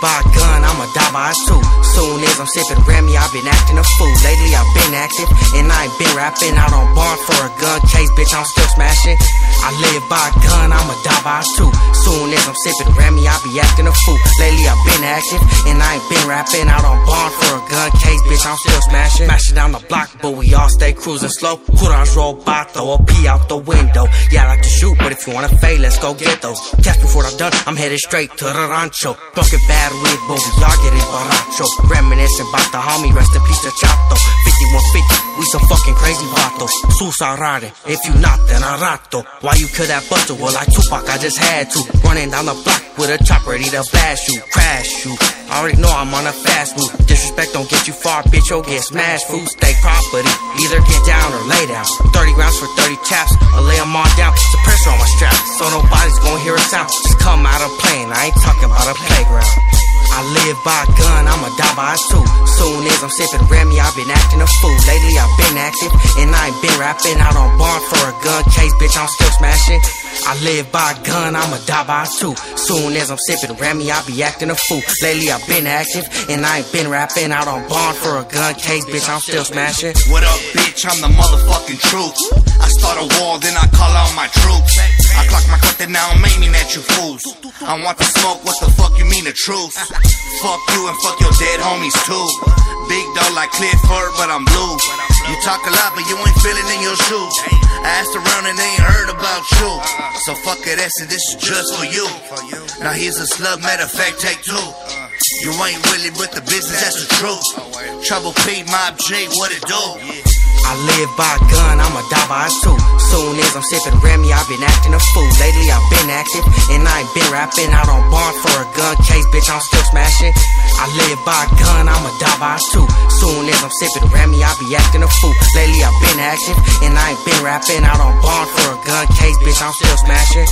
by a gun, I'ma die by a two. Soon as I'm sipping Remy, I've been acting a fool. Lately I've been active, and I ain't been rapping out on bond for a gun case, bitch, I'm still smashing. I live by gun, I'ma die by a two. Soon as I'm sipping Remy, I be acting a fool. Lately I've been active, and I ain't been rapping out on bond for a gun case, bitch, I'm still smashing. Smashing down the block, but we all stay cruising slow. Courage roll by, throw a pee out the window. Yeah, I like to shoot, but if you wanna fade, let's go get those. Catch before I'm done, I'm headed straight to the rancho. Fucking bad with, but we all get it baracho. Reminiscing about the homie, rest in peace to Chato. 5150, crazy vatos. Susarare, if you not, then I rato. Why you kill that buster? Well, like Tupac, I just had to. Running down the block with a chop ready to blast you, crash you. I already know I'm on a fast move. Disrespect don't get you far, bitch, you'll get smashed. Food, stay property. Either get down or lay down. 30 rounds for 30 chaps, I lay them all down. The pressure on my strap, so nobody's gonna hear a sound. Just come out of plane, I ain't talking about a playground. I live by a gun, I'ma die by a two. Soon as I'm sipping Remy, I've been acting a fool. Lately I've been active, and I ain't been rapping out on bond for a gun case, bitch, I'm still smashing. I live by a gun, I'ma die by a two. Soon as I'm sipping Remy, I be acting a fool. Lately I've been active, and I ain't been rapping out on bond for a gun case, bitch, I'm still smashing. What up, bitch? I'm the motherfucking truth. I start a war, then I call out my troops. I clock my cut, then now I'm aiming at you fools. I want the smoke, what the fuck you mean the truth? Fuck you and fuck your dead homies too. Big dog like Clifford, but I'm blue. You talk a lot, but you ain't feeling in your shoes. I asked around and they ain't heard about you. So fuck it, S, and this is just for you. Now here's a slug, matter of fact, take two. You ain't really with the business, that's the truth. Trouble P, Mob J, what it do? I live by gun, I'ma by a two. Soon as I'm sipping Remy, I've been acting a fool. Lately I've been active, and I ain't been rapping out on bond for a gun case, bitch, I'm still smashing. I live by a gun, I'ma die by a two. Soon as I'm sipping Remy, I be acting a fool. Lately I've been active, and I ain't been rapping out on bond for a gun case, bitch, I'm still smashing.